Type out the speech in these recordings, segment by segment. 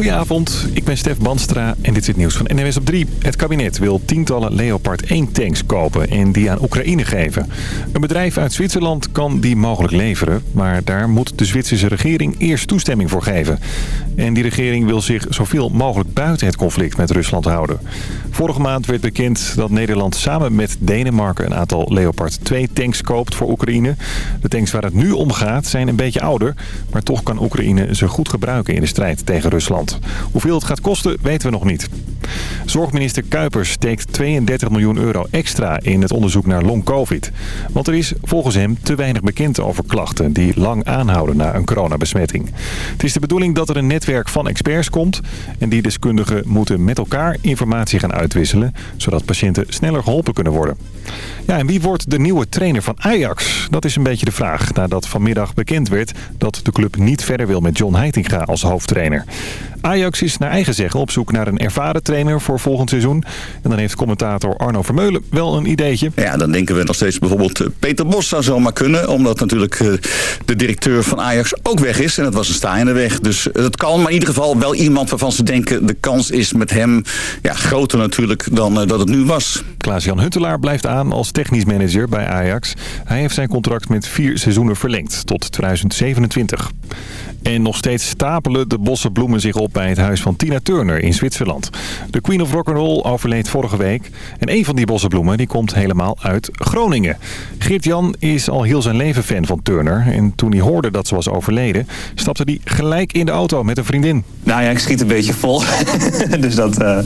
Goedenavond, ik ben Stef Banstra en dit is het nieuws van NWS op 3. Het kabinet wil tientallen Leopard 1 tanks kopen en die aan Oekraïne geven. Een bedrijf uit Zwitserland kan die mogelijk leveren, maar daar moet de Zwitserse regering eerst toestemming voor geven. En die regering wil zich zoveel mogelijk buiten het conflict met Rusland houden. Vorige maand werd bekend dat Nederland samen met Denemarken een aantal Leopard 2 tanks koopt voor Oekraïne. De tanks waar het nu om gaat zijn een beetje ouder, maar toch kan Oekraïne ze goed gebruiken in de strijd tegen Rusland. Hoeveel het gaat kosten weten we nog niet. Zorgminister Kuipers steekt 32 miljoen euro extra in het onderzoek naar long-covid. Want er is volgens hem te weinig bekend over klachten die lang aanhouden na een coronabesmetting. Het is de bedoeling dat er een netwerk van experts komt en die deskundigen moeten met elkaar informatie gaan uitwisselen, zodat patiënten sneller geholpen kunnen worden. Ja, en wie wordt de nieuwe trainer van Ajax? Dat is een beetje de vraag, nadat vanmiddag bekend werd dat de club niet verder wil met John Heitinga als hoofdtrainer. Ajax is naar eigen zeggen op zoek naar een ervaren trainer voor volgend seizoen. En dan heeft commentator Arno Vermeulen wel een ideetje. Ja, dan denken we nog steeds bijvoorbeeld eh, Peter Bos zou zomaar kunnen. Omdat natuurlijk eh, de directeur van Ajax ook weg is. En dat was een staande weg. Dus het kan, maar in ieder geval wel iemand waarvan ze denken... de kans is met hem ja, groter natuurlijk dan eh, dat het nu was. Klaas-Jan Huntelaar blijft aan als technisch manager bij Ajax. Hij heeft zijn contract met vier seizoenen verlengd tot 2027. En nog steeds stapelen de bossen bloemen zich op bij het huis van Tina Turner in Zwitserland. De Queen of Rock'n'Roll overleed vorige week. En een van die bossenbloemen die komt helemaal uit Groningen. Geert-Jan is al heel zijn leven fan van Turner. En toen hij hoorde dat ze was overleden, stapte hij gelijk in de auto met een vriendin. Nou ja, ik schiet een beetje vol. dus dat, uh,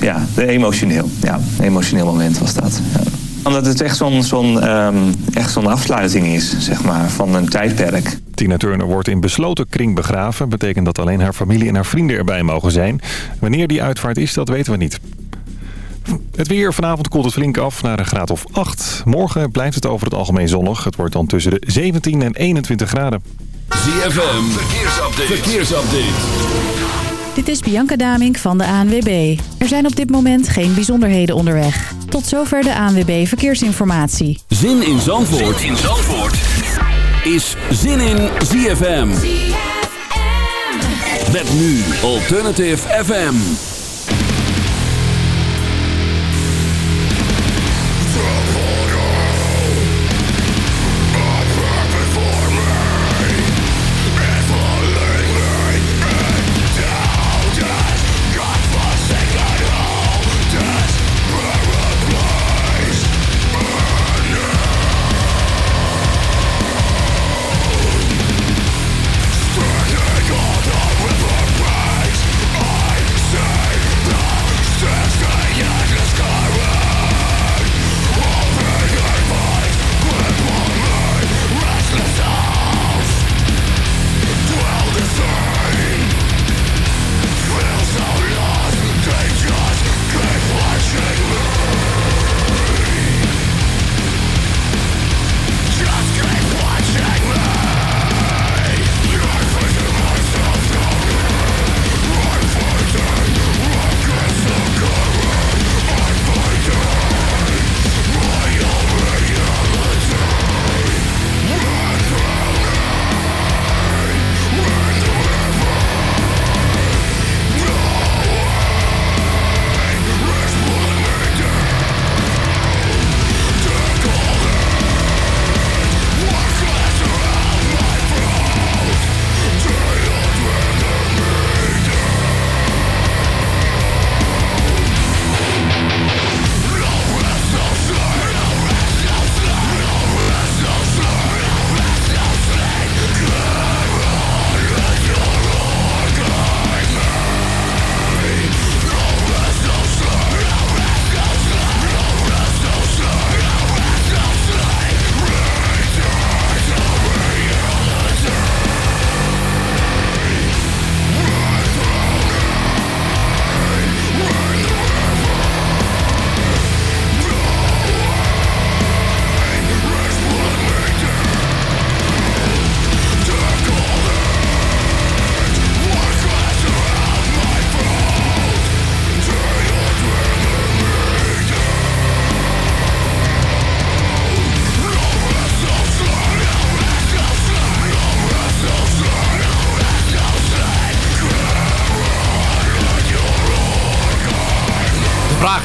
ja, emotioneel. Ja, emotioneel moment was dat. Ja omdat het echt zo'n zo'n um, echt zo'n afsluiting is, zeg maar, van een tijdperk. Tina Turner wordt in besloten kring begraven. Betekent dat alleen haar familie en haar vrienden erbij mogen zijn. Wanneer die uitvaart is, dat weten we niet. Het weer. Vanavond koelt het flink af naar een graad of 8. Morgen blijft het over het algemeen zonnig. Het wordt dan tussen de 17 en 21 graden. ZFM. Verkeersupdate. Verkeersupdate. Dit is Bianca Damink van de ANWB. Er zijn op dit moment geen bijzonderheden onderweg. Tot zover de ANWB Verkeersinformatie. Zin in Zandvoort, zin in Zandvoort. is Zin in ZFM. ZFM. Met nu Alternative FM.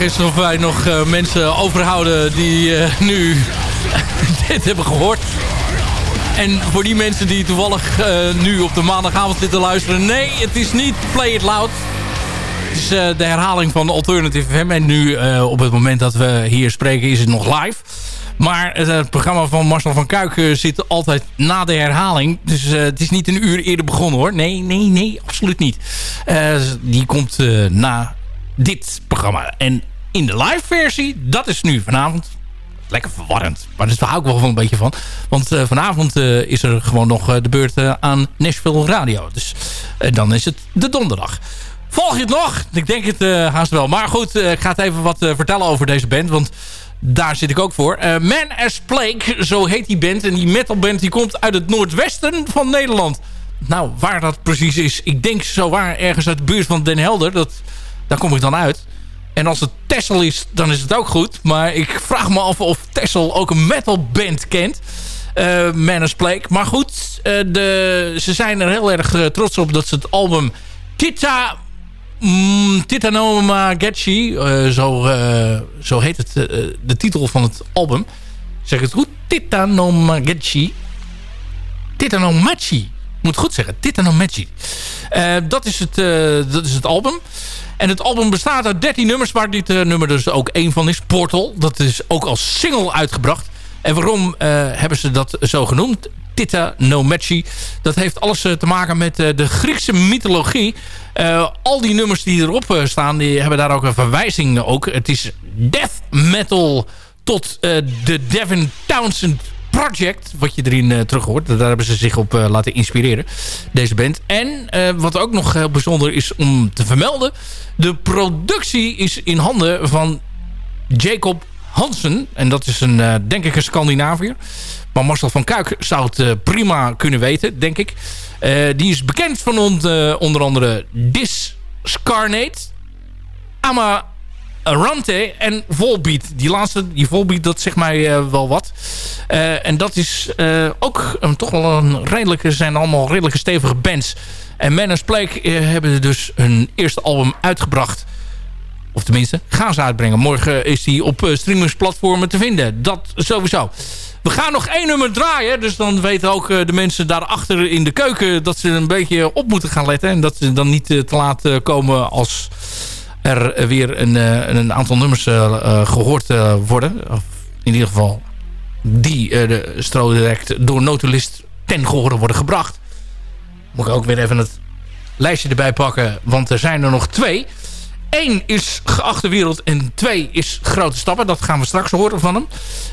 Is of wij nog uh, mensen overhouden die uh, nu dit hebben gehoord. En voor die mensen die toevallig uh, nu op de maandagavond zitten luisteren... nee, het is niet Play It Loud. Het is de herhaling van Alternative FM. En nu, op het moment dat we hier spreken, is het nog live. Maar het programma van Marcel van Kuik zit altijd na de herhaling. Dus het is niet een uur eerder begonnen hoor. Nee, nee, nee, absoluut niet. die komt na dit programma. En in de live versie, dat is nu vanavond lekker verwarrend. Maar daar hou ik wel van een beetje van. Want uh, vanavond uh, is er gewoon nog uh, de beurt aan Nashville Radio. Dus dan is het de donderdag. Volg je het nog? Ik denk het haast wel. Maar goed, ik ga het even wat vertellen over deze band. Want daar zit ik ook voor. Man as Plague, zo heet die band. En die metalband die komt uit het noordwesten van Nederland. Nou, waar dat precies is. Ik denk zo waar ergens uit de buurt van Den Helder. Dat daar kom ik dan uit. En als het Tessel is, dan is het ook goed. Maar ik vraag me af of Tessel ook een metalband kent. Uh, Manners Plague. Maar goed, uh, de, ze zijn er heel erg uh, trots op dat ze het album Tita... Mm, zo, zo heet het, de titel van het album. Zeg het goed? Titanoma Getchi. Titanomachi. Moet goed zeggen. Titanomachi. dat, is het, dat is het album. En het album bestaat uit 13 nummers, waar dit uh, nummer dus ook één van is. Portal, dat is ook als single uitgebracht. En waarom uh, hebben ze dat zo genoemd? Tita No Matchy. Dat heeft alles uh, te maken met de Griekse mythologie. al die nummers die erop staan, die hebben daar ook een verwijzing ook. Het is death metal tot de Devin Townsend Project, wat je erin uh, terug hoort. Daar hebben ze zich op uh, laten inspireren, deze band. En uh, wat ook nog heel bijzonder is om te vermelden... de productie is in handen van Jacob Hansen. En dat is een, denk ik, een Scandinaviër. Maar Marcel van Kuik zou het prima kunnen weten, denk ik. die is bekend van onder andere Discarnate... Ama Rante en Volbeat. Die laatste, die Volbeat, dat zegt mij uh, wel wat. Uh, en dat is uh, ook toch wel een redelijke, zijn allemaal redelijke stevige bands. En Manners Plague hebben dus hun eerste album uitgebracht. Of tenminste, gaan ze uitbrengen. Morgen is die op streamingsplatformen te vinden. Dat sowieso. We gaan nog één nummer draaien. Dus dan weten ook de mensen daarachter in de keuken... dat ze een beetje op moeten gaan letten. En dat ze dan niet te laat komen als er weer een, eh, een aantal nummers eh, eh, gehoord worden. Of in ieder geval die de stro direct door Notulist ten gehoren worden gebracht. Moet ik ook weer even het lijstje erbij pakken. Want er zijn er nog twee. Eén is geachte wereld en twee is grote stappen. Dat gaan we straks horen van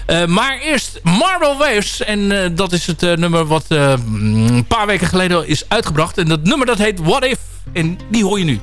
hem. Maar eerst Marble Waves. En dat is het nummer wat een paar weken geleden is uitgebracht. En dat nummer dat heet What If. En die hoor je nu.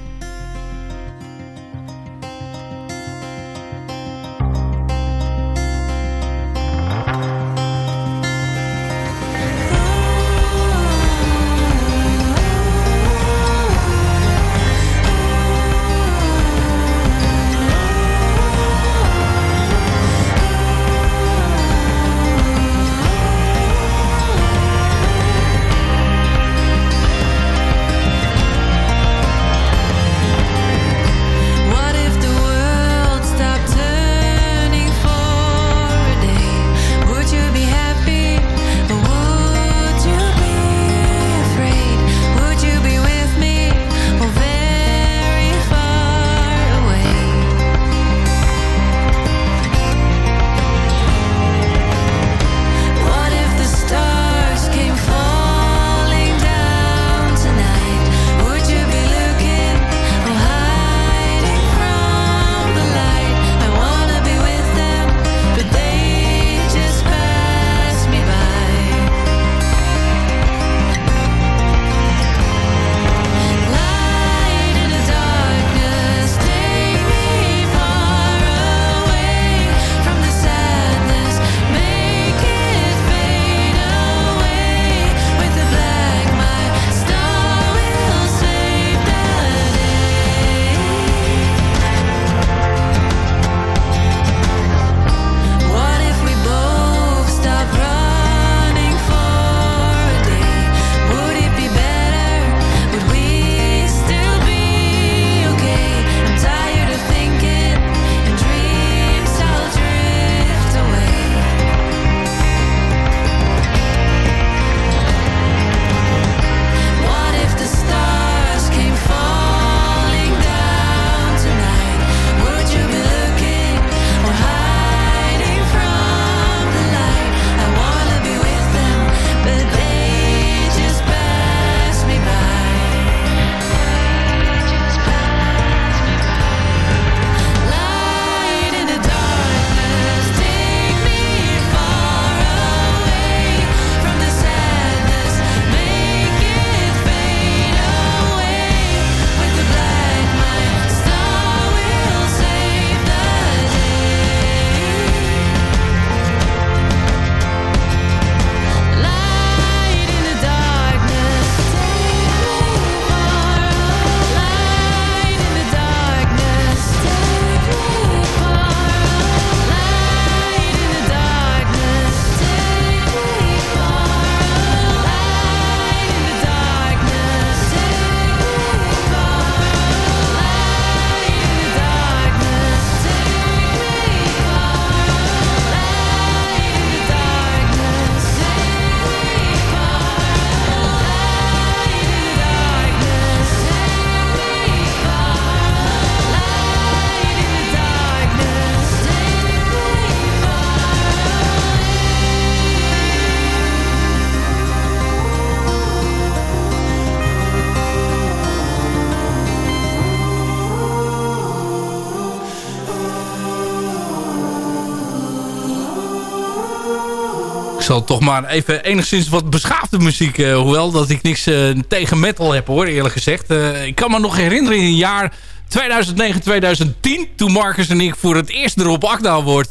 Zal toch maar even enigszins wat beschaafde muziek... hoewel dat ik niks tegen metal heb hoor, eerlijk gezegd. ik kan me nog herinneren in het jaar 2009, 2010... toen Marcus en ik voor het eerst erop Akda woord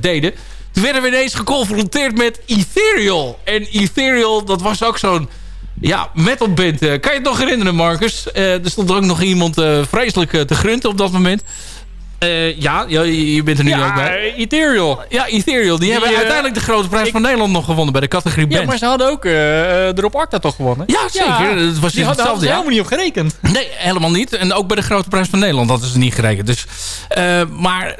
deden... Toen werden we ineens geconfronteerd met Ethereal. En Ethereal, dat was ook zo'n ja, metalband. kan je het nog herinneren, Marcus? er stond er ook nog iemand vreselijk te grunten op dat moment. Uh, ja, je, bent er nu ook bij. Ethereal. Ja, Ethereal. Die, hebben uiteindelijk de grote prijs van Nederland nog gewonnen bij de categorie band. Ja, maar ze hadden ook uh, erop Arta toch gewonnen? Ja, zeker. het was die hadden ze helemaal niet op gerekend. Nee, helemaal niet. En ook bij de grote prijs van Nederland hadden ze niet gerekend. Dus, maar...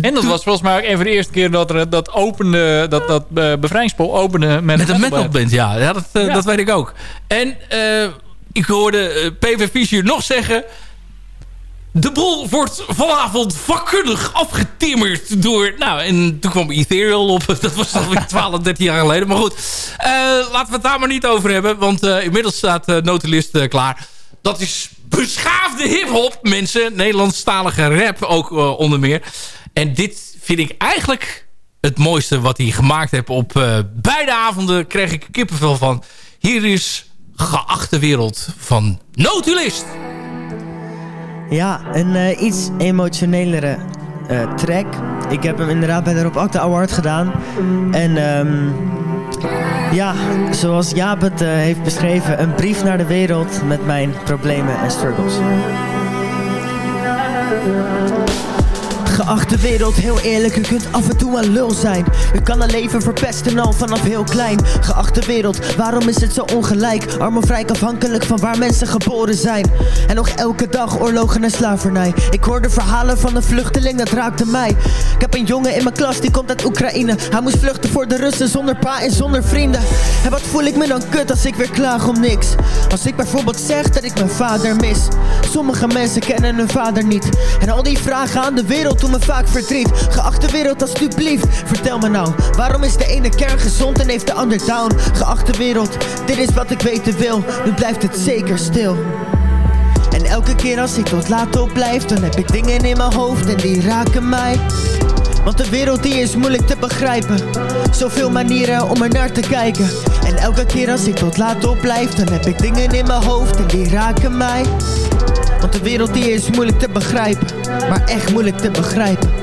En dat was volgens mij ook een van de eerste keer dat er dat opende, dat, dat bevrijdingspool opende met, met een metalband. Ja, ja, dat, ja. dat weet ik ook. En ik hoorde PV Fischer nog zeggen... De boel wordt vanavond vakkundig afgetimmerd door... Nou, en toen kwam Ethereal op. Dat was alweer 12, 13 jaar geleden. Maar goed, uh, laten we het daar maar niet over hebben. Want uh, inmiddels staat uh, Notulist klaar. Dat is beschaafde hiphop, mensen. Nederlandstalige rap ook onder meer. En dit vind ik eigenlijk het mooiste wat hij gemaakt heeft. Op beide avonden kreeg ik kippenvel van. Hier is Geachte Wereld van Notulist. Ja, een uh, iets emotionelere uh, track. Ik heb hem inderdaad bij de Rob Acta Award gedaan. En um, ja, zoals Jaap het uh, heeft beschreven, een brief naar de wereld met mijn problemen en struggles. Geachte wereld, heel eerlijk, u kunt af en toe een lul zijn. U kan een leven verpesten al vanaf heel klein. Geachte wereld, waarom is het zo ongelijk? Arm of afhankelijk van waar mensen geboren zijn. En nog elke dag oorlogen en slavernij. Ik hoorde verhalen van een vluchteling, dat raakte mij. Ik heb een jongen in mijn klas, die komt uit Oekraïne. Hij moest vluchten voor de Russen zonder pa en zonder vrienden. En wat voel ik me dan kut als ik weer klaag om niks? Als ik bijvoorbeeld zeg dat ik mijn vader mis. Sommige mensen kennen hun vader niet. En al die vragen aan de wereld doen vaak verdriet. Geachte wereld alsjeblieft, vertel me nou Waarom is de ene kern gezond en heeft de ander down? Geachte wereld, dit is wat ik weten wil Nu blijft het zeker stil. En elke keer als ik tot laat op blijf Dan heb ik dingen in mijn hoofd en die raken mij. Want de wereld die is moeilijk te begrijpen Zoveel manieren om er naar te kijken. En elke keer als ik tot laat op blijf Dan heb ik dingen in mijn hoofd en die raken mij want de wereld die is moeilijk te begrijpen. Maar echt moeilijk te begrijpen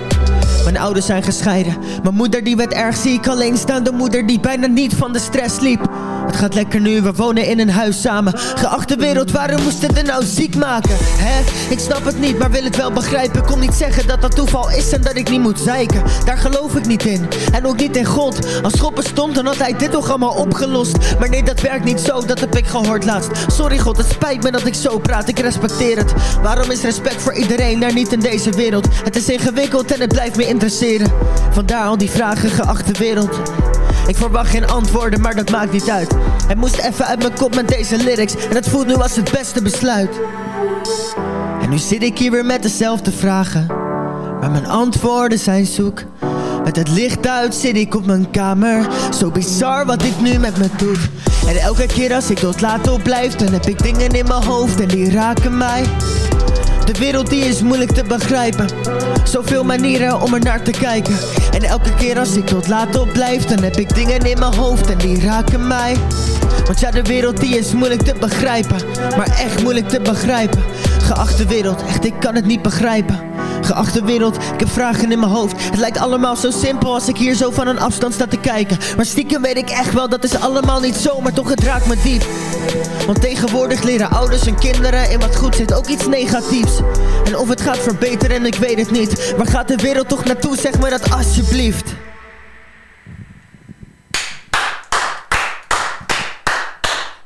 mijn ouders zijn gescheiden. Mijn moeder die werd erg ziek. Alleenstaande moeder die bijna niet van de stress liep. Het gaat lekker nu, we wonen in een huis samen. Geachte wereld, waarom moest het er nou ziek maken? Hè? Ik snap het niet, maar wil het wel begrijpen. Kom niet zeggen dat dat toeval is en dat ik niet moet zeiken. Daar geloof ik niet in, en ook niet in God. Als God bestond, dan had hij dit toch allemaal opgelost. Maar nee, dat werkt niet zo, dat heb ik gehoord laatst. Sorry God, het spijt me dat ik zo praat, ik respecteer het. Waarom is respect voor iedereen daar niet in deze wereld? Het is ingewikkeld en het blijft me Vandaar al die vragen, geachte wereld. Ik verwacht geen antwoorden, maar dat maakt niet uit. Het moest even uit mijn kop met deze lyrics. En het voelt nu als het beste besluit. En nu zit ik hier weer met dezelfde vragen. Maar mijn antwoorden zijn zoek. Met het licht uit zit ik op mijn kamer. Zo bizar wat dit nu met me doet En elke keer als ik tot laat op blijf Dan heb ik dingen in mijn hoofd en die raken mij de wereld die is moeilijk te begrijpen. Zoveel manieren om er naar te kijken. En elke keer als ik tot laat op blijf Dan heb ik dingen in mijn hoofd en die raken mij. Want ja, de wereld die is moeilijk te begrijpen. Maar echt moeilijk te begrijpen Geachte wereld, echt ik kan het niet begrijpen. Geachte wereld, ik heb vragen in mijn hoofd. Het lijkt allemaal zo simpel als ik hier zo van een afstand sta te kijken. Maar stiekem weet ik echt wel, dat is allemaal niet zo Maar toch het raakt me diep. Want tegenwoordig leren ouders en kinderen In wat goed zit ook iets negatiefs. En of het gaat verbeteren, ik weet het niet. Waar gaat de wereld toch naartoe, zeg me dat alsjeblieft.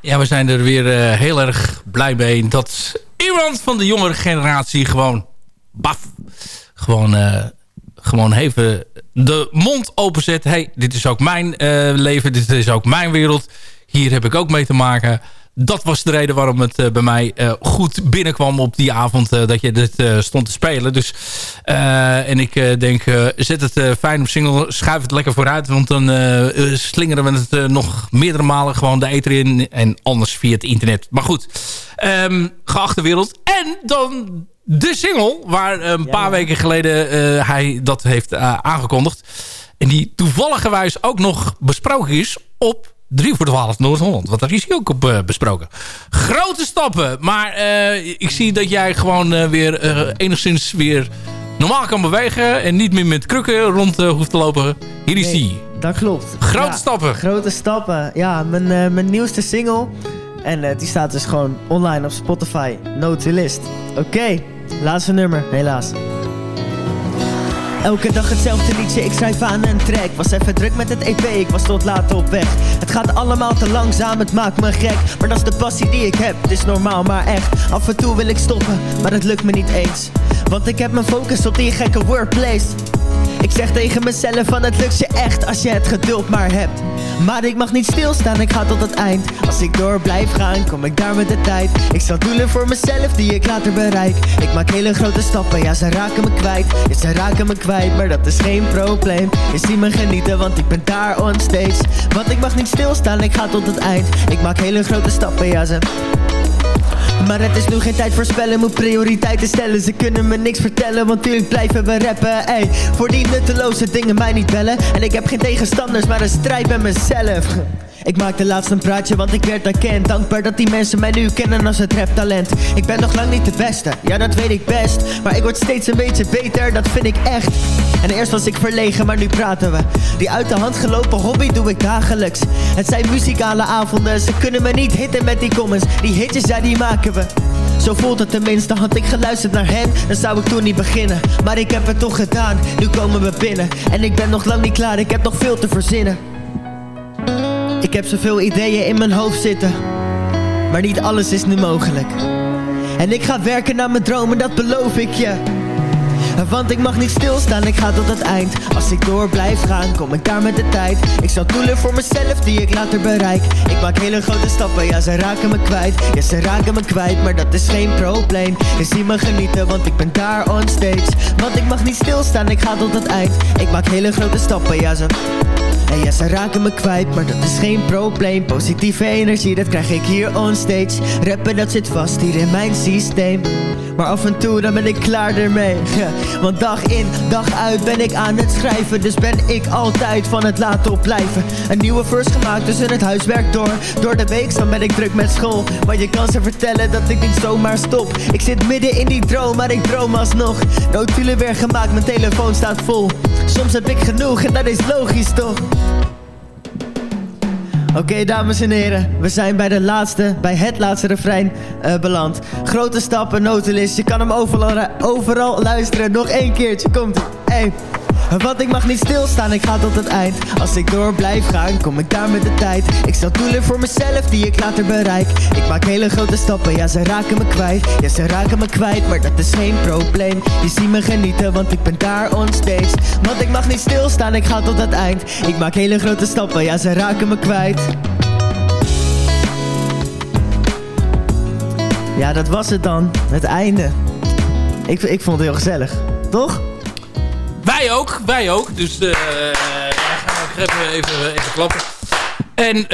Ja, we zijn er weer uh, heel erg blij mee dat iemand van de jongere generatie gewoon baf, gewoon, uh, gewoon even de mond openzet. hey, dit is ook mijn uh, leven, dit is ook mijn wereld. Hier heb ik ook mee te maken. Dat was de reden waarom het uh, bij mij uh, goed binnenkwam op die avond dat je dit stond te spelen. Dus, en ik denk, zet het fijn op single, schuif het lekker vooruit. Want dan slingeren we het nog meerdere malen gewoon de eter in. En anders via het internet. Maar goed, um, geachte wereld. En dan de single, waar een paar weken geleden uh, hij dat heeft uh, aangekondigd. En die toevalligerwijs ook nog besproken is op 3 voor 12 Noord-Holland. Want daar is hij ook op uh, besproken. Grote stappen. Maar uh, ik zie dat jij gewoon uh, weer enigszins weer normaal kan bewegen. En niet meer met krukken rond hoeft te lopen. Hier is nee, Dat klopt. Grote ja, stappen. Grote stappen. Ja, mijn, mijn nieuwste single. En die staat dus gewoon online op Spotify. No to list. Oké, okay. laatste nummer, helaas. Elke dag hetzelfde liedje, ik schrijf aan een track. Was even druk met het EP, ik was tot laat op weg. Het gaat allemaal te langzaam, het maakt me gek. Maar dat is de passie die ik heb, het is normaal maar echt. Af en toe wil ik stoppen, maar het lukt me niet eens. Want ik heb mijn focus op die gekke workplace ik zeg tegen mezelf van het lukt je echt als je het geduld maar hebt. Maar ik mag niet stilstaan, ik ga tot het eind. Als ik door blijf gaan, kom ik daar met de tijd. Ik zal doelen voor mezelf die ik later bereik. Ik maak hele grote stappen, ja ze raken me kwijt. Ja ze raken me kwijt, maar dat is geen probleem. Je ziet me genieten, want ik ben daar on Want ik mag niet stilstaan, ik ga tot het eind. Ik maak hele grote stappen, ja ze... Maar het is nu geen tijd voor spellen, moet prioriteiten stellen. Ze kunnen me niks vertellen, want tuurlijk blijven we rappen. Ey, voor die nutteloze dingen mij niet bellen. En ik heb geen tegenstanders, maar een strijd met mezelf ik maakte laatst een praatje, want ik werd erkend. Dankbaar dat die mensen mij nu kennen als het raptalent. Ik ben nog lang niet de beste, ja dat weet ik best. Maar ik word steeds een beetje beter, dat vind ik echt. En eerst was ik verlegen, maar nu praten we. Die uit de hand gelopen hobby doe ik dagelijks. Het zijn muzikale avonden, ze kunnen me niet hitten met die comments. Die hitjes, ja die maken we. Zo voelt het tenminste, had ik geluisterd naar hen Dan zou ik toen niet beginnen. Maar ik heb het toch gedaan, nu komen we binnen. En ik ben nog lang niet klaar, ik heb nog veel te verzinnen ik heb zoveel ideeën in mijn hoofd zitten. Maar niet alles is nu mogelijk. En ik ga werken naar mijn dromen, dat beloof ik je. Want ik mag niet stilstaan, ik ga tot het eind. Als ik door blijf gaan, kom ik daar met de tijd. Ik zal doelen voor mezelf die ik later bereik. Ik maak hele grote stappen, ja ze raken me kwijt. Ja ze raken me kwijt, maar dat is geen probleem. Je ziet me genieten, want ik ben daar on stage. Want ik mag niet stilstaan, ik ga tot het eind. Ik maak hele grote stappen, ja ze... En ja, ze raken me kwijt, maar dat is geen probleem. Positieve energie, dat krijg ik hier on stage. Rappen, dat zit vast hier in mijn systeem. Maar af en toe dan ben ik klaar ermee Want dag in, dag uit ben ik aan het schrijven. Dus ben ik altijd van het laten opblijven. Een nieuwe verse gemaakt tussen het huiswerk door. Door de week dan ben ik druk met school. Maar je kan ze vertellen dat ik niet zomaar stop. Ik zit midden in die droom, maar ik droom alsnog. Notulen weer gemaakt, mijn telefoon staat vol. Soms heb ik genoeg en dat is logisch toch Oké, dames en heren, we zijn bij de laatste, bij het laatste refrein uh, beland. Grote stappen, notenlist, je kan hem overal, overal luisteren. Nog één keertje, komt ie. Hey. Want ik mag niet stilstaan, ik ga tot het eind Als ik door blijf gaan, kom ik daar met de tijd Ik stel doelen voor mezelf die ik later bereik Ik maak hele grote stappen, ja ze raken me kwijt Ja ze raken me kwijt, maar dat is geen probleem Je ziet me genieten, want ik ben daar on stage Want ik mag niet stilstaan, ik ga tot het eind Ik maak hele grote stappen, ja ze raken me kwijt Ja, dat was het dan. Het einde. Ik, ik vond het heel gezellig. Toch? Wij ook, wij ook. Dus uh, gaan we even, even, even klappen. En uh,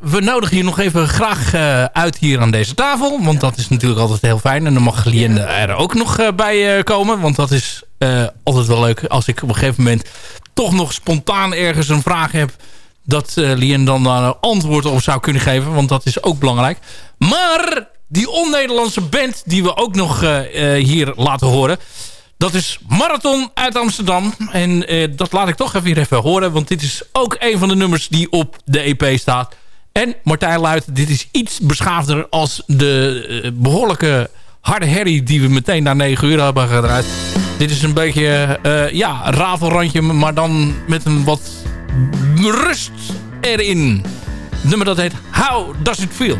we nodigen je nog even graag uh, uit hier aan deze tafel. Want dat is natuurlijk altijd heel fijn. En dan mag Liende er ook nog bij komen. Want dat is altijd wel leuk als ik op een gegeven moment toch nog spontaan ergens een vraag heb. Dat Lien dan daar een antwoord op zou kunnen geven. Want dat is ook belangrijk. Maar die on-Nederlandse band die we ook nog hier laten horen... Dat is Marathon uit Amsterdam. En uh, dat laat ik toch even even horen. Want dit is ook een van de nummers die op de EP staat. En Martijn Luit, dit is iets beschaafder als de uh, behoorlijke harde herrie... die we meteen na 9 uur hebben gedraaid. Dit is een beetje, uh, ja, rafelrandje, maar dan met een wat rust erin. Nummer dat heet How Does It Feel?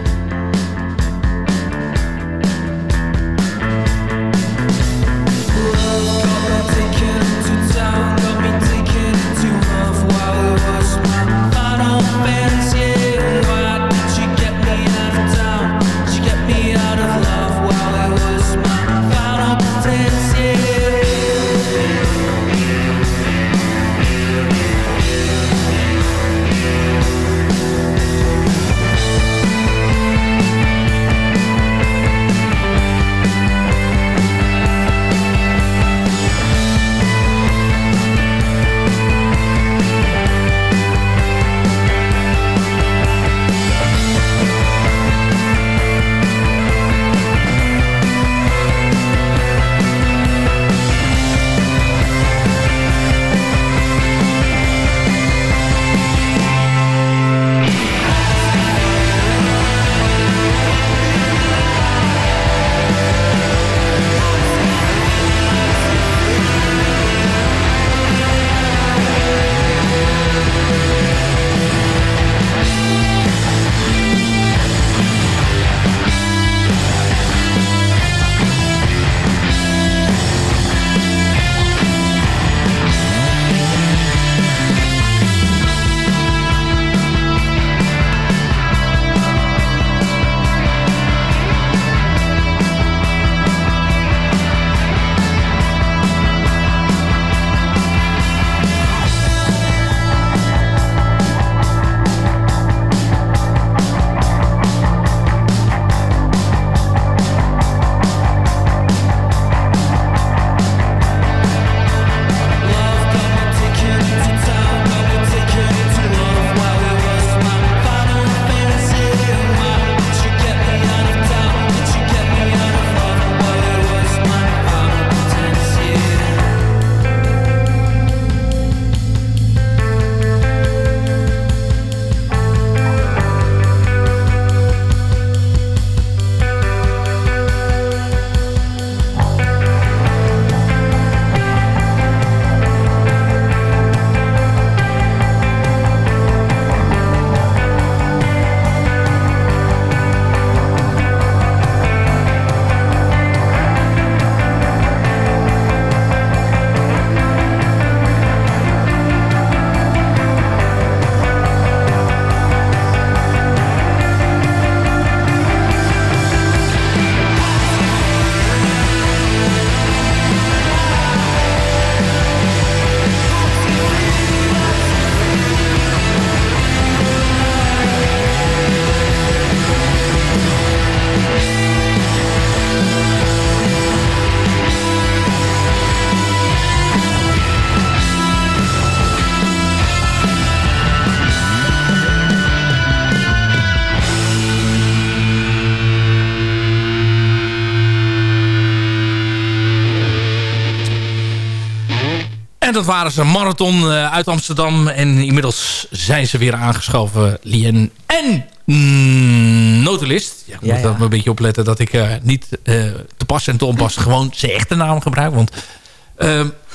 Dat waren ze, Marathon uit Amsterdam. En inmiddels zijn ze weer aangeschoven, Lien en mm, Notulist. Ja, ik moet ja, ja. een beetje opletten dat ik niet te pas en te onpas gewoon zijn echte naam gebruik. Want,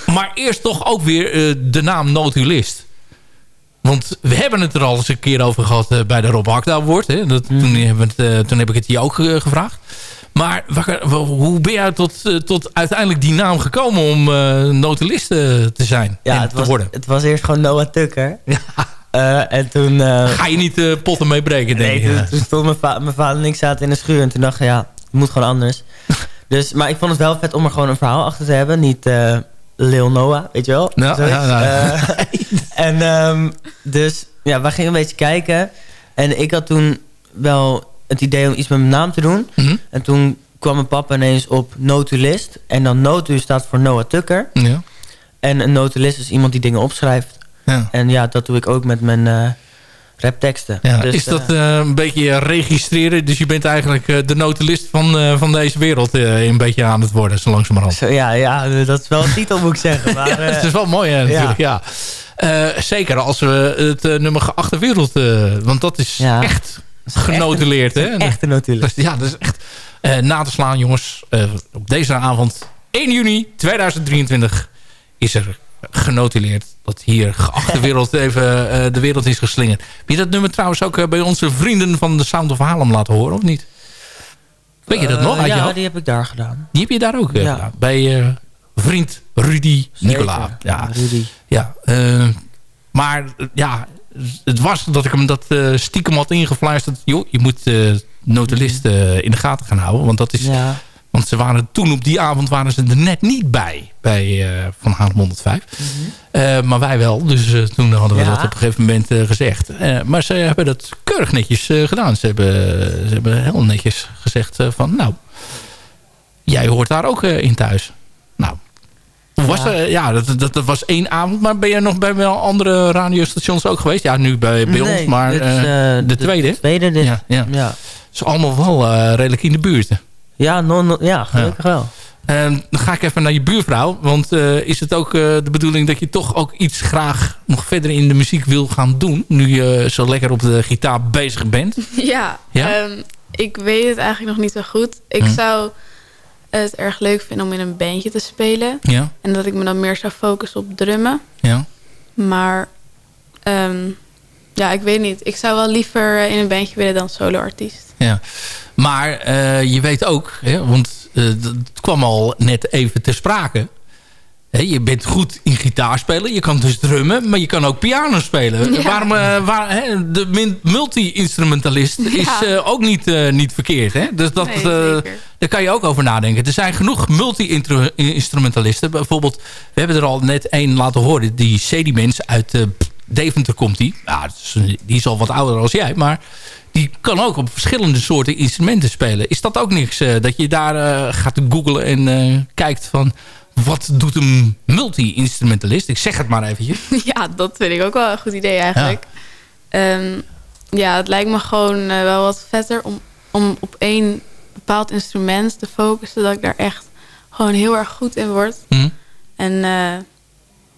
maar eerst toch ook weer de naam Notulist. Want we hebben het er al eens een keer over gehad bij de Rob Hakda Award. Hè? Dat, mm. toen, het, toen, heb ik het je ook gevraagd. Maar hoe ben jij tot, tot uiteindelijk die naam gekomen om notulist te zijn ja, en het te was, worden? Het was eerst gewoon Noah Tucker. Ja. en toen... Ga je niet potten mee breken, denk nee, Toen, toen stond mijn, va mijn, vader en ik zaten in de schuur. En toen dacht ik, ja, het moet gewoon anders. dus, maar ik vond het wel vet om er gewoon een verhaal achter te hebben. Niet Lil Noah, weet je wel? Ja, ja, ja. Uh, en um, dus, ja, we gingen een beetje kijken. En ik had toen wel het idee om iets met mijn naam te doen. Mm -hmm. En toen kwam mijn papa ineens op notulist. En dan notu staat voor Noah Tucker. Ja. En een notulist is iemand die dingen opschrijft. Ja. En ja, dat doe ik ook met mijn uh, rapteksten. Ja, dus, is dat uh, een beetje registreren? Dus je bent eigenlijk uh, de notulist van, van deze wereld een beetje aan het worden, zo langzamerhand. Zo, ja, ja, dat is wel een titel moet ik zeggen. Maar, ja, is wel mooi hè, natuurlijk, ja. zeker als we het nummer geachte wereld... want dat is echt genotuleerd. Echt, hè? Echt een notulist. Ja, dat is echt na te slaan jongens. op deze avond, 1 juni 2023, is er genotuleerd dat hier geachte wereld even uh, de wereld is geslingerd. Heb je dat nummer trouwens ook bij onze vrienden van de Sound of Haarlem laten horen, of niet? Weet je dat nog? Ja, die heb ik daar gedaan. Die heb je daar ook ja. gedaan? Bij vriend Rudy Zeker, Nicola. Ja, Rudy. ja maar ja, het was dat ik hem dat stiekem had ingefluisterd. Joh, je moet notulist in de gaten gaan houden, want dat is... Ja. Want ze waren toen op die avond waren ze er net niet bij. Bij uh, Van Haarlem 105. Mm -hmm. uh, maar wij wel. Dus uh, toen hadden we Ja. dat op een gegeven moment gezegd. maar ze hebben dat keurig netjes gedaan. Ze hebben, ze hebben heel netjes gezegd van... Nou, jij hoort daar ook in thuis. Was Ja. er, ja dat, dat, dat was één avond. Maar ben je nog bij wel andere radiostations ook geweest? Ja, nu bij, bij Nee, ons. Maar dit eh, eh, de tweede. De tweede, dit. Ja, ja. Ja, is allemaal wel eh, redelijk in de buurt. ja, no, no- ja gelukkig wel. Ehm, dan ga ik even naar je buurvrouw. Want eh, is het ook eh, de bedoeling dat je toch ook iets graag nog verder in de muziek wil gaan doen? Nu je zo lekker op de gitaar bezig bent. Ja, Ja? ehm, ik weet het eigenlijk nog niet zo goed. Ik Hm. zou het erg leuk vinden om in een bandje te spelen. Ja, En dat ik me dan meer zou focussen op drummen. ja. Maar ehm, ja, ik weet niet. Ik zou wel liever eh, in een bandje willen dan solo-artiest. ja. Maar eh, je weet ook, hè, want eh, d- het kwam al net even ter sprake. Je bent goed in gitaar spelen. Je kan dus drummen, maar je kan ook piano spelen. Ja. Waarom, eh, waar, hè, de multi-instrumentalist is eh, ook niet, eh, niet verkeerd. Hè? Dus dat, Nee, daar kan je ook over nadenken. Er zijn genoeg multi-instrumentalisten. Bijvoorbeeld, we hebben er al net één laten horen. Die Sedimens uit Deventer komt die. Een- die is al wat ouder als jij, maar die kan ook op verschillende soorten instrumenten spelen. Is dat ook niks? dat je daar gaat googlen en kijkt van... Wat doet een multi-instrumentalist? Ik zeg het maar eventjes. ja, dat vind ik ook wel een goed idee eigenlijk. Ja, ja het lijkt me gewoon eh, wel wat vetter om, om op één bepaald instrument te focussen. Dat ik daar echt gewoon heel erg goed in word. Hm? En eh,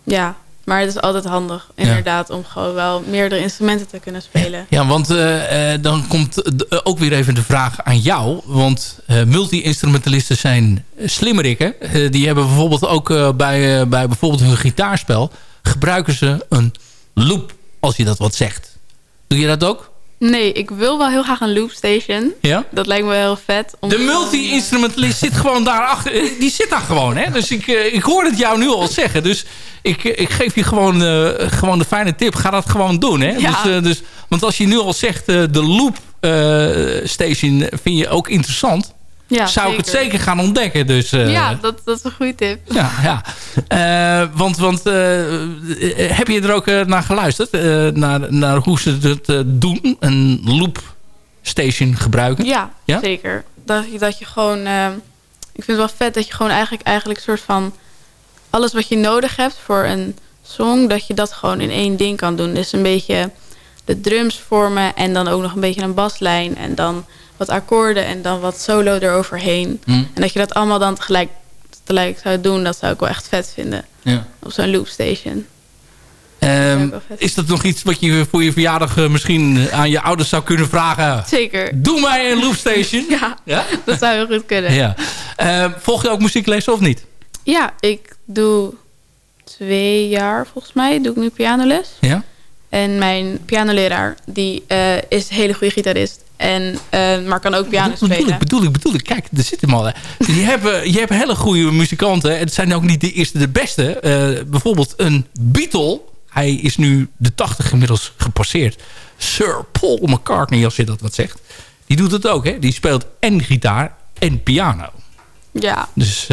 ja, maar het is altijd handig inderdaad om gewoon wel meerdere instrumenten te kunnen spelen. Ja, want eh, eh, dan komt eh, ook weer even de vraag aan jou. Want multi-instrumentalisten zijn slimmerikken. Die hebben bijvoorbeeld ook bij, bij bijvoorbeeld hun gitaarspel... gebruiken ze een loop, als je dat wat zegt. Doe je dat ook? Nee, ik wil wel heel graag een loopstation. Ja? Dat lijkt me heel vet. om De multi-instrumentalist zit gewoon daarachter. Eh, Die zit daar gewoon, hè? Dus ik, eh, ik hoor het jou nu al zeggen. Dus ik, eh, ik geef je gewoon, gewoon de fijne tip. Ga dat gewoon doen, hè? Ja. Dus, dus, want als je nu al zegt, eh, de loop eh, station vind je ook interessant. Ja, zou ik het zeker gaan ontdekken. Dus, eh, ja, dat, dat is een goede tip. ja, ja. Eh, want want eh, heb je er ook naar geluisterd? naar, naar hoe ze het eh, doen? Een loop station gebruiken? Ja, Ja? zeker. Dat je, dat je gewoon... ik vind het wel vet dat je gewoon eigenlijk, eigenlijk een soort van... alles wat je nodig hebt voor een song... dat je dat gewoon in één ding kan doen. Dus een beetje de drums vormen... en dan ook nog een beetje een baslijn... en dan wat akkoorden en dan wat solo eroverheen. Hm. En dat je dat allemaal dan tegelijk tegelijk zou doen, dat zou ik wel echt vet vinden. Ja. Op zo'n loopstation. Ehm, is dat nog iets wat je voor je verjaardag eh, misschien aan je ouders zou kunnen vragen? Zeker. Doe mij een loopstation. ja, Ja? dat zou heel goed kunnen. Ja. Ehm, volg je ook muzieklessen of niet? Ja, ik doe twee jaar volgens mij, doe ik nu pianoles. Ja. En mijn pianoleraar, die eh, is een hele goede gitarist. En, eh, maar kan ook piano bedoel spelen. ik, bedoel ik, bedoel ik. Kijk, er zit hem al. hè. Je hebt, eh, je hebt hele goede muzikanten. En het zijn ook niet de eerste de beste. Eh, bijvoorbeeld een Beatle. Hij is nu de 80 inmiddels gepasseerd. Sir Paul McCartney, als je dat wat zegt. Die doet het ook, hè? Die speelt en gitaar en piano. Ja. Dus,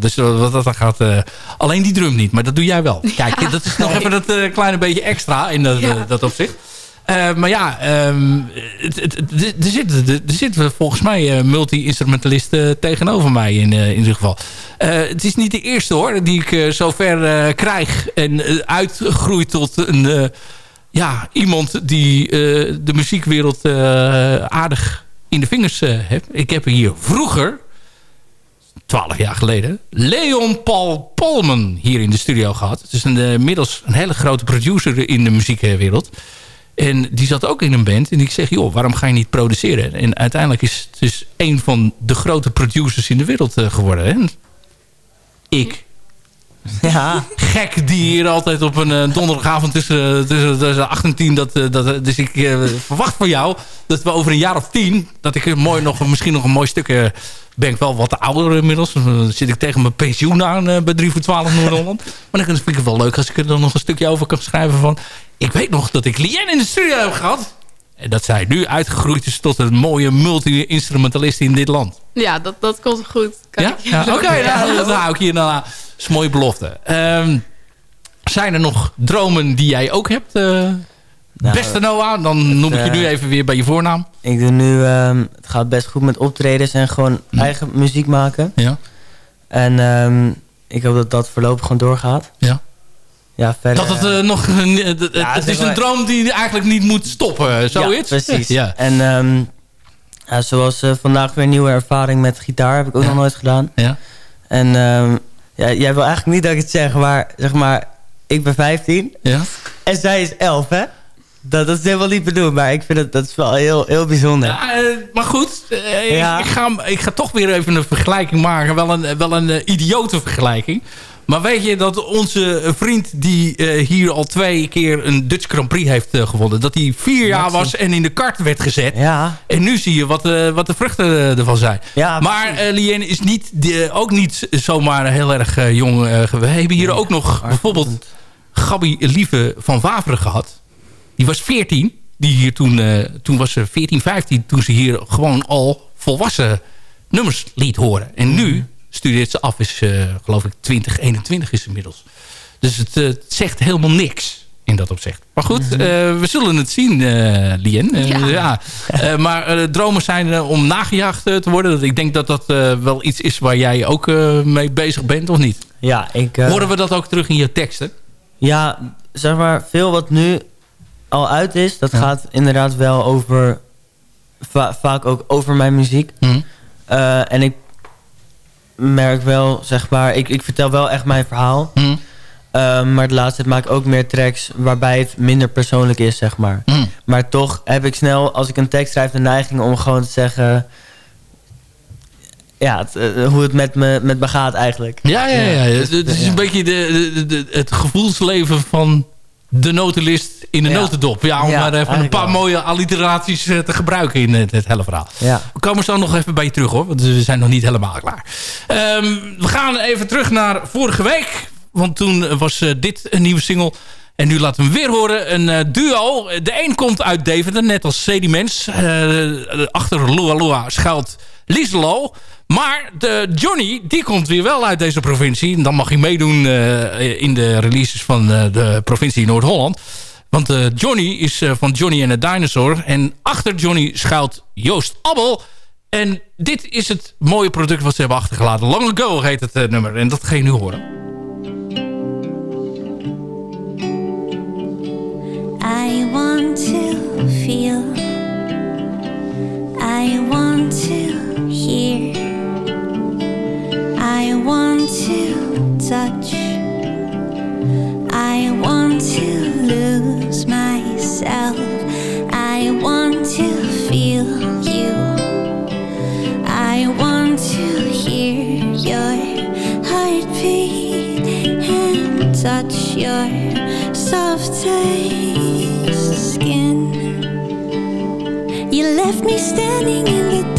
dus wat dat gaat... alleen die drum niet, maar dat doe jij wel. Kijk, dat is nog even dat kleine beetje extra in dat, dat opzicht. Eh, maar ja, het- er zitten zitten volgens mij eh, multi-instrumentalisten tegenover mij in, eh, in ieder geval. Eh, het is niet de eerste hoor, die ik eh, zover eh, krijg en eh, uitgroeit tot een... eh, ja, iemand die eh, de muziekwereld eh, aardig in de vingers eh, heeft. Ik heb hier vroeger, twaalf jaar geleden... Leon Paul Polman hier in de studio gehad. Het is een, eh, inmiddels een hele grote producer in de muziekwereld. En die zat ook in een band. En ik zeg, joh, waarom ga je niet produceren? En uiteindelijk is het dus een van de grote producers in de wereld eh, geworden. Hè? Ik. Ja. Gek die hier altijd op een eh, donderdagavond tussen, tussen, tussen 8 en 10... Dat, eh, dat, dus ik eh, verwacht van jou dat we over een jaar of tien... dat ik mooi nog, misschien nog een mooi stuk... eh, ben ik wel wat ouder inmiddels. Dan zit ik tegen mijn pensioen aan eh, bij 3 voor 12 Noord-Holland. Maar dan vind ik het wel leuk als ik er dan nog een stukje over kan schrijven van... Ik weet nog dat ik Lien in de studio heb gehad. En dat zij nu uitgegroeid is tot een mooie multi-instrumentalist in dit land. Ja, dat, dat komt goed. Kan Ja? ik je ja Oké, nou, dat hou ik hier aan. Dat is een mooie belofte. Ehm, zijn er nog dromen die jij ook hebt? eh, beste Noah, dan noem ik je eh, nu even weer bij je voornaam. Ik doe nu, ehm, het gaat best goed met optredens en gewoon eigen muziek maken. Ja. En ehm, ik hoop dat dat voorlopig gewoon doorgaat. Ja. Ja, verder... Dat het eh, nog... eh, d- Ja, het zeg is een droom die eigenlijk niet moet stoppen, zoiets? Ja, precies. Ja. En ehm, ja, zoals eh, vandaag weer nieuwe ervaring met gitaar. Heb ik ook nog nooit gedaan. Ja. En ehm, ja, jij wil eigenlijk niet dat ik het zeg, maar zeg maar, ik ben 15 Ja. en zij is 11, hè? Dat, dat is helemaal niet bedoeld, maar ik vind het dat is wel heel, heel bijzonder. Ja, eh, maar goed, eh, ik, ik, ga, ik ga toch weer even een vergelijking maken. Wel een, wel een eh, idiote vergelijking. Maar weet je dat onze vriend die eh, hier al twee keer een Dutch Grand Prix heeft eh, gewonnen... dat hij vier jaar was en in de kart werd gezet. Ja. En nu zie je wat, eh, wat de vruchten ervan zijn. Ja, maar Lien is niet, ook niet zomaar heel erg jong. eh, ge- we hebben hier ook nog bijvoorbeeld Gabby Lieve van Waveren gehad. Die was 14. Die hier toen, toen was ze 14, 15. Toen ze hier gewoon al volwassen nummers liet horen. En nu studeert ze af. Is eh, geloof ik 20, 21 is inmiddels. Dus het, eh, het zegt helemaal niks in dat opzicht. Maar goed, eh, we zullen het zien, eh Lien. Ja. ja. Maar dromen zijn om nagejaagd te worden. Ik denk dat dat wel iets is waar jij ook mee bezig bent, of niet? Ja, ik... Horen we dat ook terug in je teksten? Ja, zeg maar, veel wat nu al uit is, dat gaat inderdaad wel over, va- vaak ook over mijn muziek. Mhm. En ik merk wel, zeg maar, ik, ik vertel wel echt mijn verhaal. Mhm. Eh, maar de laatste tijd maak ik ook meer tracks waarbij het minder persoonlijk is, zeg maar. Mhm. Maar toch heb ik snel, als ik een tekst schrijf, de neiging om gewoon te zeggen... Ja, het, eh, hoe het met me, met me gaat eigenlijk. Ja, ja, ja. dus, Het is ja. een beetje de, de, de- het gevoelsleven van de notulist in de Ja. notendop. Ja, om Ja, maar even een eigenlijk paar wel. mooie alliteraties eh, te gebruiken in het, het hele verhaal. Ja. We komen zo nog even bij je terug hoor, want we zijn nog niet helemaal klaar. Ehm, we gaan even terug naar vorige week, want toen was eh, dit een nieuwe single. En nu laten we hem weer horen. Een eh, duo. De een komt uit Deventer, net als Sediments. Eh, achter Lua Lua schuilt Lieselo. Maar de Johnny, die komt weer wel uit deze provincie. En dan mag hij meedoen eh, in de releases van eh, de provincie Noord-Holland. Want eh, Johnny is van Johnny en de Dinosaur. En achter Johnny schuilt Joost Abel. En dit is het mooie product wat ze hebben achtergelaten. Long Ago heet het nummer. En dat ga je nu horen. I want to feel. I want to hear. I want to touch. I want to lose myself. I want to feel you. I want to hear your heartbeat and touch your soft skin. You left me standing in the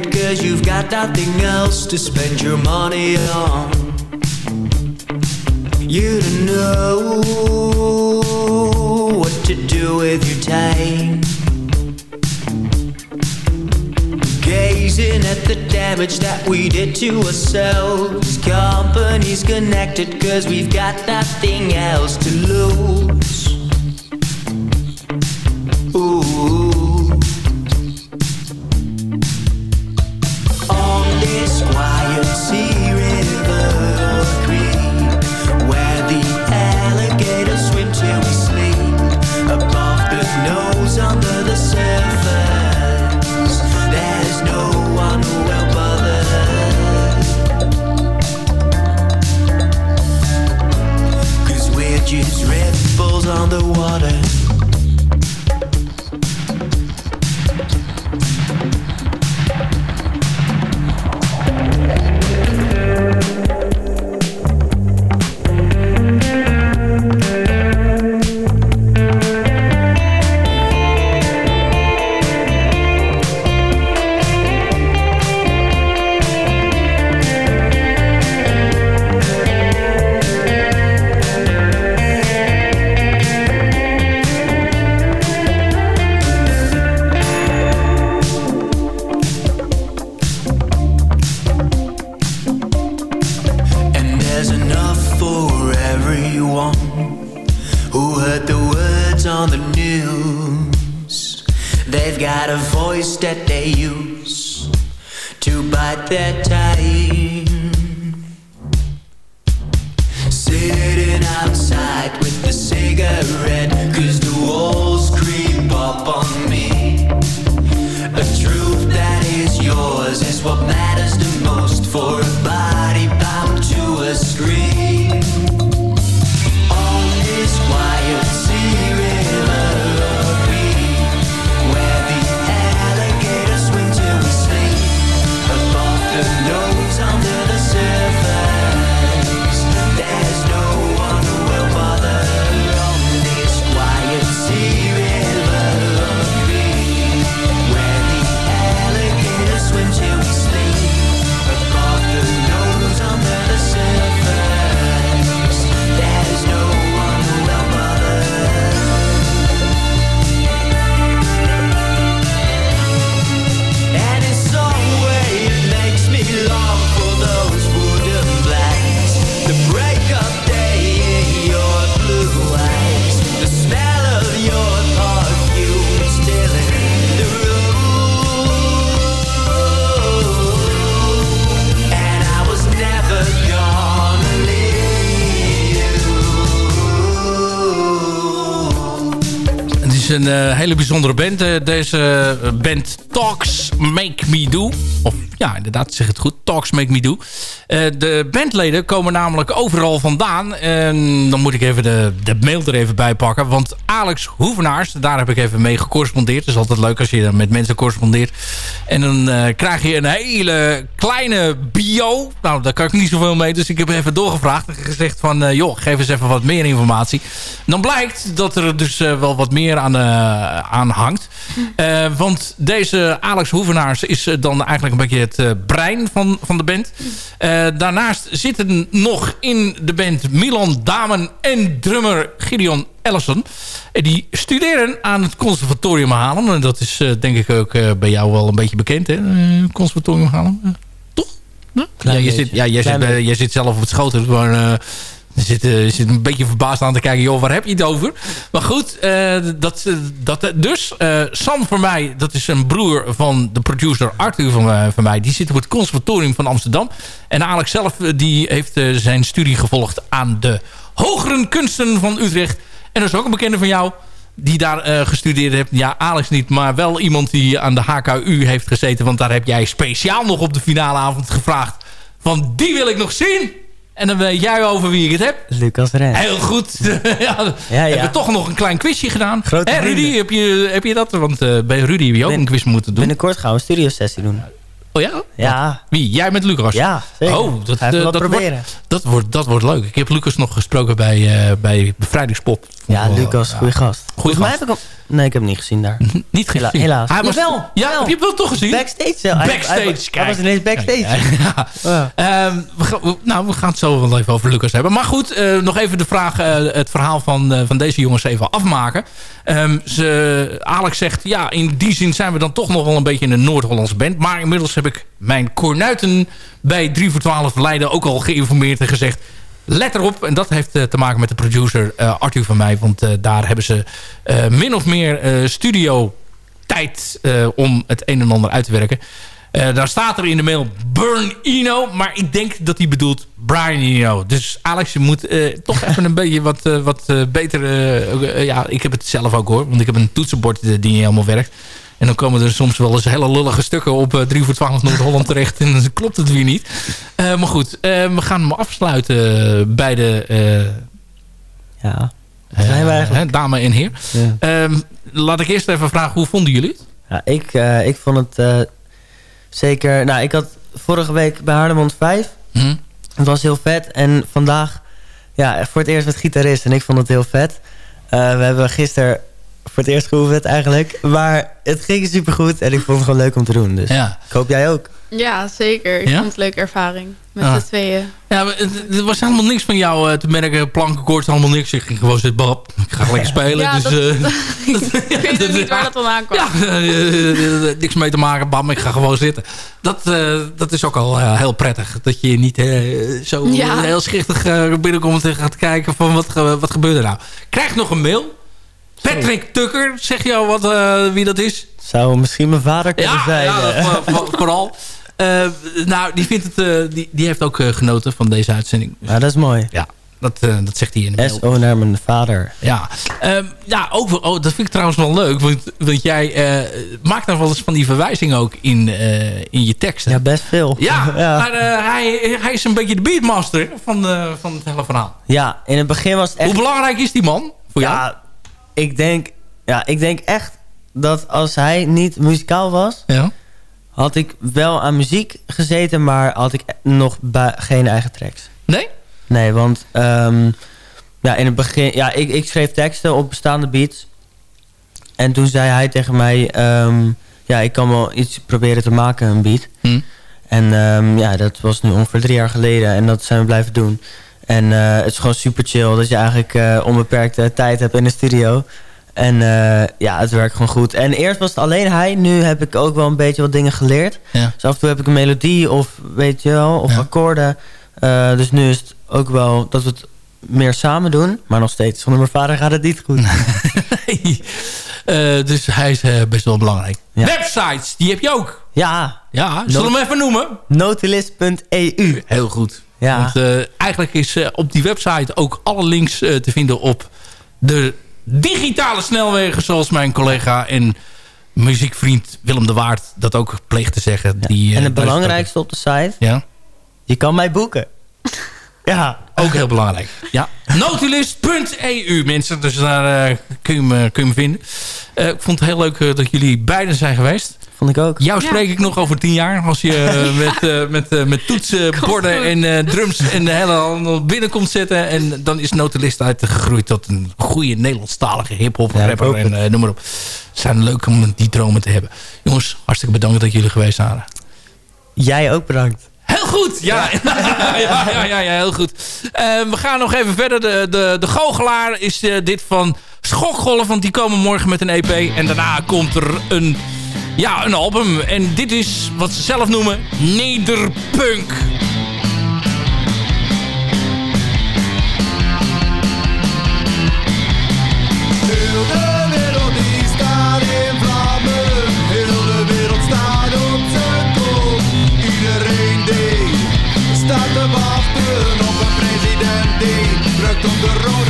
cause you've got nothing else to spend your money on. You don't know what to do with your time. Gazing at the damage that we did to ourselves. Companies connected cause we've got nothing else to lose. Hele bijzondere band. eh, deze eh, band Talks Make Me Do. Of ja, inderdaad, zeg het goed. Talks Make Me Do. Eh, de bandleden komen namelijk overal vandaan. En dan moet ik even de, de mail er even bij pakken. Want Alex Hoevenaars, daar heb ik even mee gecorrespondeerd. Het is altijd leuk als je met mensen correspondeert. En dan krijg je een hele kleine bio. Nou, daar kan ik niet zoveel mee. Dus ik heb even doorgevraagd en gezegd van... joh, geef eens even wat meer informatie. Dan blijkt dat er dus wel wat meer aan, eh, aan hangt. Eh, want deze Alex Hoevenaars is eh, dan eigenlijk een beetje het brein van, van de band. Daarnaast zitten nog in de band Milan Damen en drummer Gideon Ellison. Die studeren aan het conservatorium Haarlem. En dat is denk ik ook bij jou wel een beetje bekend, hè? Conservatorium Haarlem. Toch? Ja, je zit, ja, jij, zit, jij zit zelf op het schoten, maar... zit, zit een beetje verbaasd aan te kijken, joh, waar heb je het over? Maar goed, eh, dat, dat, dus eh, Sam voor mij, dat is een broer van de producer Arthur van, eh, van mij. Die zit op het conservatorium van Amsterdam. En Alex zelf, die heeft zijn studie gevolgd aan de hogere kunsten van Utrecht. En dat is ook een bekende van jou, die daar gestudeerd heeft. Ja, Alex niet, maar wel iemand die aan de HKU heeft gezeten. Want daar heb jij speciaal nog op de finaleavond gevraagd. Van, die wil ik nog zien! En dan weet jij over wie ik het heb. Lucas Ren. Heel goed. ja, ja. Hebben toch nog een klein quizje gedaan. Grote Hé, Rudy, heb je, heb je dat? Want eh, bij Rudy heb je ook Ben- een quiz moeten doen. Binnenkort gaan we een studiosessie doen. Oh ja? Ja. Wie? Jij met Lucas? Ja, zeker. Oh, dat, eh, dat, proberen. wordt, dat, wordt, dat wordt leuk. Ik heb Lucas nog gesproken bij, eh, bij Bevrijdingspop. Ja, Lucas, ja. goede gast. Goeie mij gast. heb ik. Nee, ik heb hem niet gezien daar. Niet Hela- gezien. Helaas. Hij was, Jawel, ja, jawel. heb je hem wel toch gezien? Backstage. ja. Backstage, Hij, hij, kijk. was ineens backstage. Ja. Ja. Ehm, we, gaan, we- nou, we gaan het zo wel even over Lucas hebben. Maar goed, eh, nog even de vraag, eh, het verhaal van, eh, van deze jongens even afmaken. Ehm, ze, Alex zegt, ja, in die zin zijn we dan toch nog wel een beetje een Noord-Hollandse band. Maar inmiddels heb ik mijn kornuiten bij 3 voor 12 Leiden ook al geïnformeerd en gezegd... Let erop, en dat heeft eh, te maken met de producer eh, Arthur van mij. Want eh, daar hebben ze min of meer studio tijd om het een en ander uit te werken. Eh, daar staat er in de mail Burn Eno. Maar ik denk dat hij bedoelt Brian Eno. Dus Alex, je moet toch even een beetje wat, wat beter... ja, ik heb het zelf ook hoor. Want ik heb een toetsenbord die niet helemaal werkt. En dan komen er soms wel eens hele lullige stukken op eh, 3 voor 12 Noord-Holland terecht. En dan klopt het weer niet. Eh, maar goed, eh, we gaan hem afsluiten bij de... eh, Ja. Zijn we eigenlijk? eh, dame en heer. Ja. Ehm, laat ik eerst even vragen, hoe vonden jullie het? Ja, ik, eh, ik vond het eh, zeker... Nou, ik had vorige week bij Haarlemond 5. Hm? Het was heel vet. En vandaag, ja, voor het eerst met gitarist. En ik vond het heel vet. Eh, we hebben gisteren voor het eerst geoefend eigenlijk. Maar het ging supergoed. En ik vond het gewoon leuk om te doen. Dus Ja. ik hoop jij ook. Ja, zeker. Ik Ja? vond het een leuke ervaring. Met Ah. z'n tweeën. Ja, maar het- er was helemaal niks van jou eh, te merken. Plankenkoorts, allemaal niks. Ik ging gewoon zitten, bab, ik ga lekker spelen. Ja, dus, dat- eh, ik weet ook niet waar dat dan aankwam. Ja, eh, niks mee te maken. Bam, ik ga gewoon zitten. Dat, eh, dat is ook al heel prettig. Dat je niet zo Ja. heel schichtig eh, binnenkomt en gaat kijken van wat, wat gebeurt er nou. Krijg nog een mail. Patrick Tucker, zeg jou wat, eh, wie dat is? Zou misschien mijn vader kunnen Ja, zijn. ja eh. voor- voor- vooral. Eh, nou, die, vindt het, die, die heeft ook genoten van deze uitzending. Ja, dat is mooi. Ja, dat, dat zegt hij in de. SO naar mijn vader. Ja, Ehm, ja ook, oh, dat vind ik trouwens wel leuk. Want, want jij maakt dan wel eens van die verwijzingen ook in, in je teksten. Ja, best veel. Ja, ja. maar hij, hij is een beetje de beatmaster van, van het hele verhaal. Ja, in het begin was het echt... Hoe belangrijk is die man voor jou? Ik denk, ja, ik denk echt dat als hij niet muzikaal was... Ja. had ik wel aan muziek gezeten, maar had ik nog geen eigen tracks. Nee? Nee, want ehm, ja, in het begin... Ja, ik, ik schreef teksten op bestaande beats. En toen zei hij tegen mij... ehm, ja, ik kan wel iets proberen te maken, een beat. Hm. En ehm, ja, dat was nu ongeveer drie jaar geleden. En dat zijn we blijven doen. En eh, het is gewoon super chill. Dat je eigenlijk eh, onbeperkte tijd hebt in de studio. En eh, ja, het werkt gewoon goed. En eerst was het alleen hij. Nu heb ik ook wel een beetje wat dingen geleerd. Ja. Dus af en toe heb ik een melodie of weet je wel, of akkoorden. Dus nu is het ook wel dat we het meer samen doen. Maar nog steeds, zonder mijn vader gaat het niet goed. Dus hij is best wel belangrijk. Websites, die heb je ook. Ja. Ja, zullen we hem even noemen? Nautilus.eu. Heel goed. Ja. Want eh, eigenlijk is eh, op die website ook alle links eh, te vinden op de digitale snelwegen. Zoals mijn collega en muziekvriend Willem de Waard dat ook pleegt te zeggen. Die, En het belangrijkste op de site, Ja. je kan mij boeken. ja. Ook heel belangrijk. Ja. Nautilus.eu mensen. Dus daar kun, je me, kun je me vinden. Ik vond het heel leuk dat jullie beiden zijn geweest. Vond ik ook. Jou spreek ik nog over tien jaar. Als je eh, met, eh, met, eh, met toetsen, borden en eh, drums en de hele handel binnenkomt zetten. En dan is Nautilus uitgegroeid tot een goede Nederlandstalige hip-hop rapper. En eh, noem maar op. Het zijn leuk om die dromen te hebben. Jongens, hartstikke bedankt dat jullie geweest waren. Jij ook bedankt. Heel goed, ja. ja, ja, ja, ja, heel goed. We gaan nog even verder. De, de, de goochelaar is eh, dit van Schokgolf, want die komen morgen met een EP. En daarna komt er een, ja, een album. En dit is wat ze zelf noemen Nederpunk. Heel de wereld die staat in vlammen. Heel de wereld staat op zijn kop. Iedereen die staat te wachten op een president die drukt de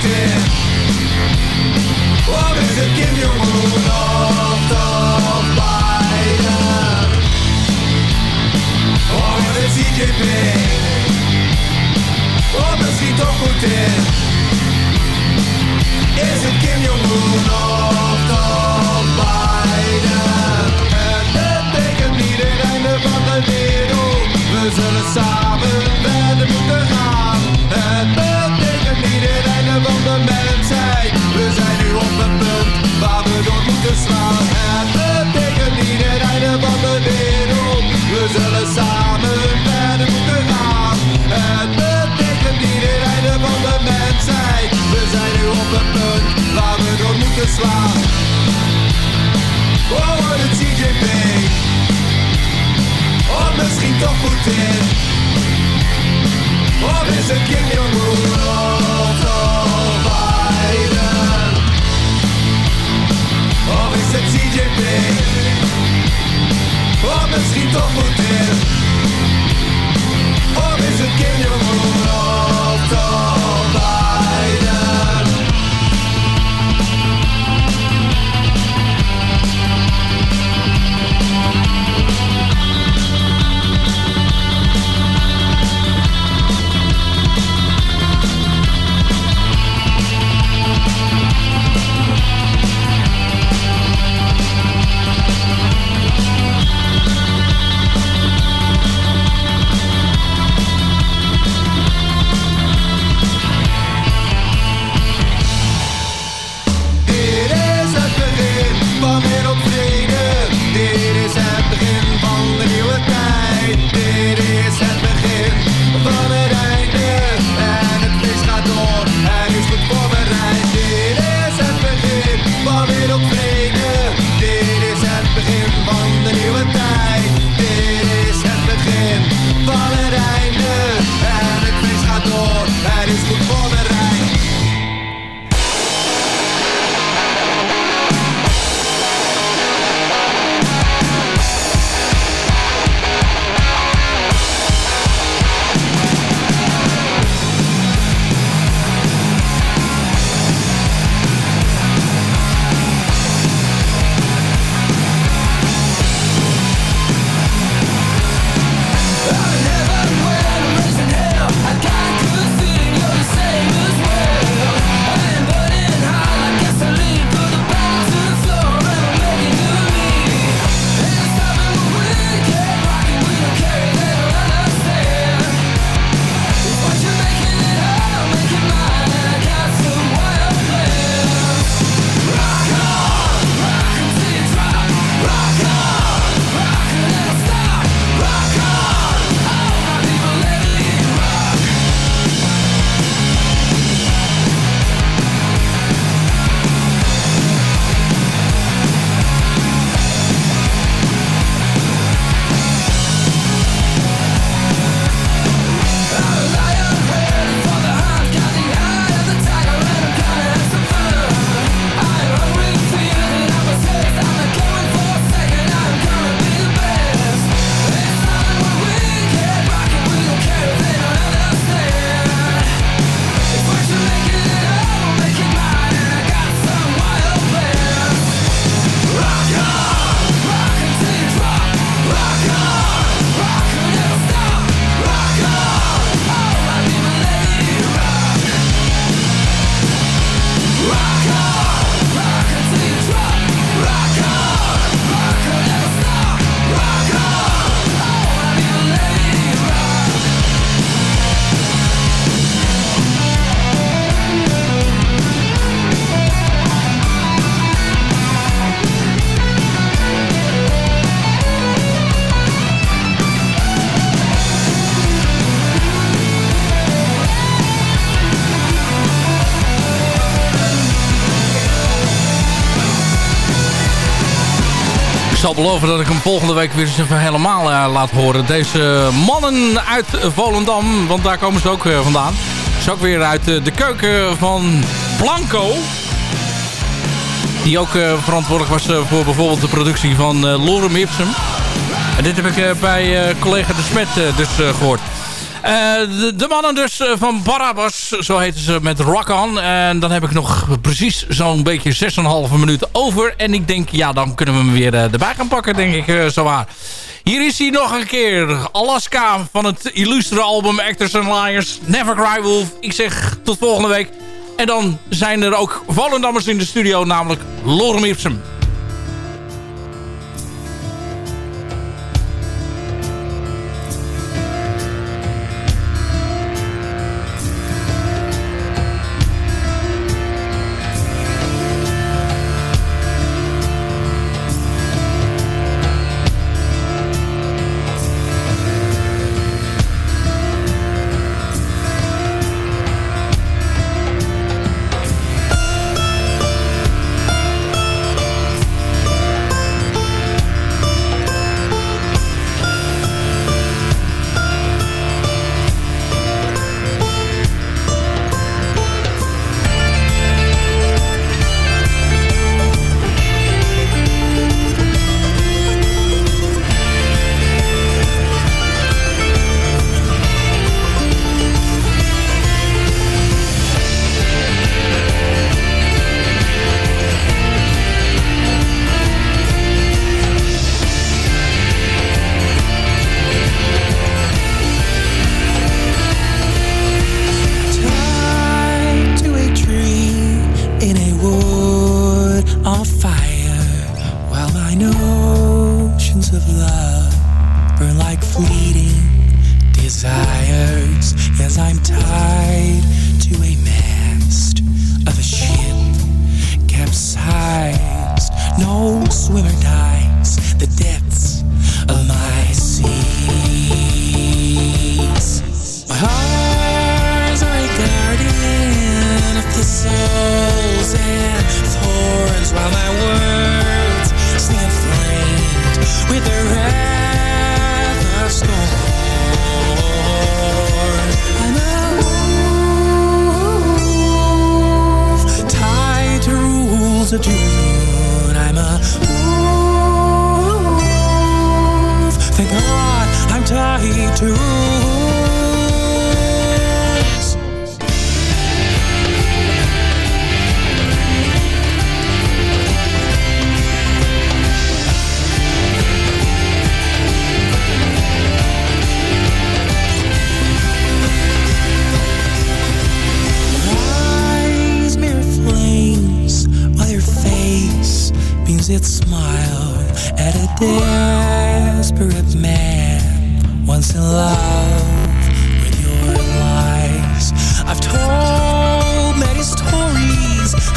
Of is het Kim Jong-un of toch Biden? Of is het Xi Jinping? Of misschien toch Poetin. Is het Kim Jong-un of toch Biden? Het betekent niet het einde van de wereld. We zullen samen verder moeten gaan. Of is het Jong-un beloven dat ik hem volgende week weer eens even helemaal eh, laat horen. Deze mannen uit Volendam, want daar komen ze ook eh, vandaan. Is ook weer uit eh, de keuken van Blanco. Die ook verantwoordelijk was voor bijvoorbeeld de productie van Lorem Ipsum. En dit heb ik bij collega De Smet dus eh, gehoord. Eh, de, de mannen dus eh, van Barabbas, zo heten ze met Rock. En dan heb ik nog precies zo'n beetje 6,5 minuten over. En ik denk, ja, dan kunnen we hem weer eh, erbij gaan pakken, denk ik, zowaar. Hier is hij nog een keer. Alaska van het illustre album Actors and Liars. Never Cry Wolf. Ik zeg tot volgende week. En dan zijn er ook Volendammers in de studio, namelijk Lorem Ipsum.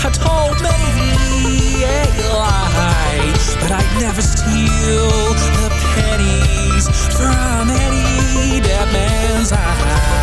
I've told a lie, but I'd never steal the pennies from any dead man's eyes.